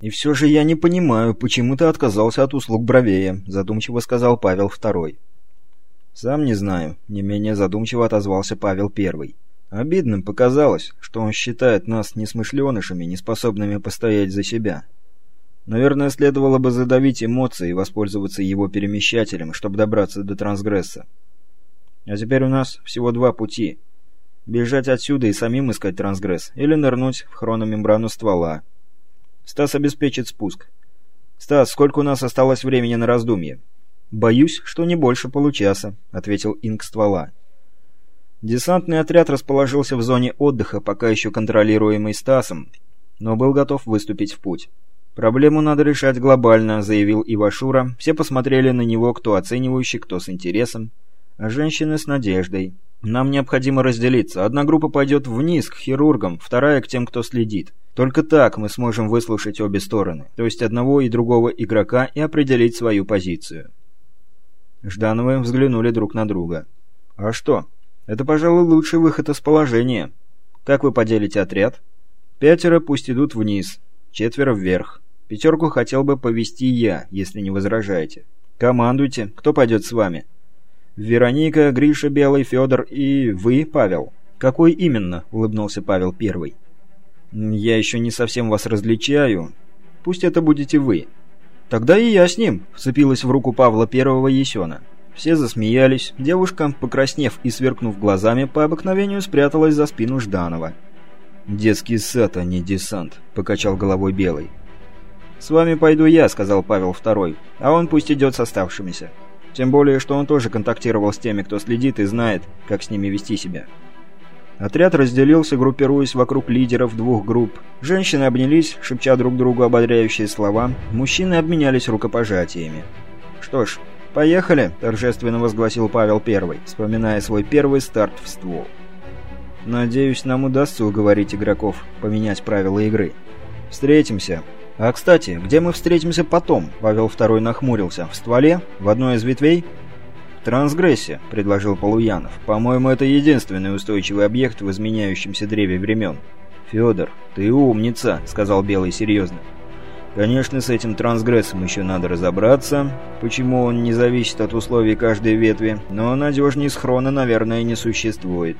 «И все же я не понимаю, почему ты отказался от услуг Бровея», — задумчиво сказал Павел Второй. «Сам не знаю», — не менее задумчиво отозвался Павел Первый. «Обидным показалось, что он считает нас несмышленышами, неспособными постоять за себя. Наверное, следовало бы задавить эмоции и воспользоваться его перемещателем, чтобы добраться до трансгресса. А теперь у нас всего два пути. Бежать отсюда и самим искать трансгресс, или нырнуть в хрономембрану ствола». Стас обеспечит спуск. «Стас, сколько у нас осталось времени на раздумье?» «Боюсь, что не больше получаса», — ответил Инк ствола. Десантный отряд расположился в зоне отдыха, пока еще контролируемый Стасом, но был готов выступить в путь. «Проблему надо решать глобально», — заявил Ивашура. Все посмотрели на него, кто оценивающий, кто с интересом, а женщины с надеждой. «Нам необходимо разделиться. Одна группа пойдет вниз, к хирургам, вторая — к тем, кто следит. Только так мы сможем выслушать обе стороны, то есть одного и другого игрока, и определить свою позицию. Ждановы взглянули друг на друга. «А что? Это, пожалуй, лучший выход из положения. Как вы поделите отряд?» «Пятеро пусть идут вниз, четверо вверх. Пятерку хотел бы повести я, если не возражаете. Командуйте, кто пойдет с вами?» «Вероника, Гриша Белый, Федор и вы, Павел». «Какой именно?» — улыбнулся Павел Первый. «Я еще не совсем вас различаю. Пусть это будете вы». «Тогда и я с ним», — вцепилась в руку Павла Первого Есена. Все засмеялись. Девушка, покраснев и сверкнув глазами, по обыкновению спряталась за спину Жданова. «Детский сад, а не десант», — покачал головой Белый. «С вами пойду я», — сказал Павел Второй, — «а он пусть идет с оставшимися. Тем более, что он тоже контактировал с теми, кто следит и знает, как с ними вести себя». Отряд разделился, группируясь вокруг лидеров двух групп. Женщины обнялись, шепча друг другу ободряющие слова. Мужчины обменялись рукопожатиями. «Что ж, поехали!» – торжественно возгласил Павел Первый, вспоминая свой первый старт в ствол. «Надеюсь, нам удастся уговорить игроков поменять правила игры. Встретимся!» «А, кстати, где мы встретимся потом?» – Павел Второй нахмурился. «В стволе? В одной из ветвей?» «Трансгрессия», — предложил Полуянов. «По-моему, это единственный устойчивый объект в изменяющемся древе времен». «Федор, ты умница», — сказал Белый серьезно. «Конечно, с этим трансгрессом еще надо разобраться, почему он не зависит от условий каждой ветви, но надежнее схрона, наверное, не существует».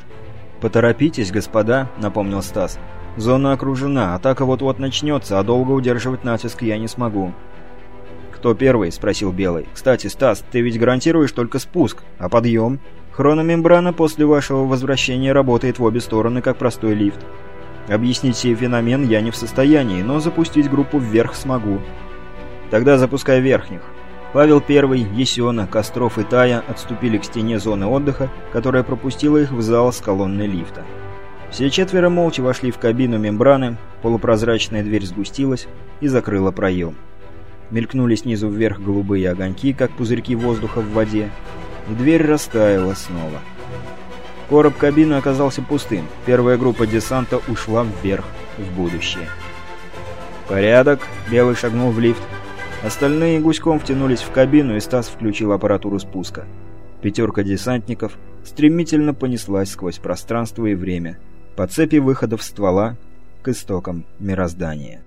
«Поторопитесь, господа», — напомнил Стас. «Зона окружена, атака вот-вот начнется, а долго удерживать натиск я не смогу». «Кто первый?» – спросил Белый. «Кстати, Стас, ты ведь гарантируешь только спуск, а подъем?» «Хрономембрана после вашего возвращения работает в обе стороны, как простой лифт. Объяснить сей феномен я не в состоянии, но запустить группу вверх смогу. Тогда запускай верхних». Павел I, Есена, Костров и Тая отступили к стене зоны отдыха, которая пропустила их в зал с колонной лифта. Все четверо молча вошли в кабину мембраны, полупрозрачная дверь сгустилась и закрыла проем. Мелькнули снизу вверх голубые огоньки, как пузырьки воздуха в воде, и дверь растаяла снова. Короб кабины оказался пустым. Первая группа десанта ушла вверх, в будущее. «Порядок!» — Белый шагнул в лифт. Остальные гуськом втянулись в кабину, и Стас включил аппаратуру спуска. Пятерка десантников стремительно понеслась сквозь пространство и время, по цепи выходов ствола к истокам мироздания.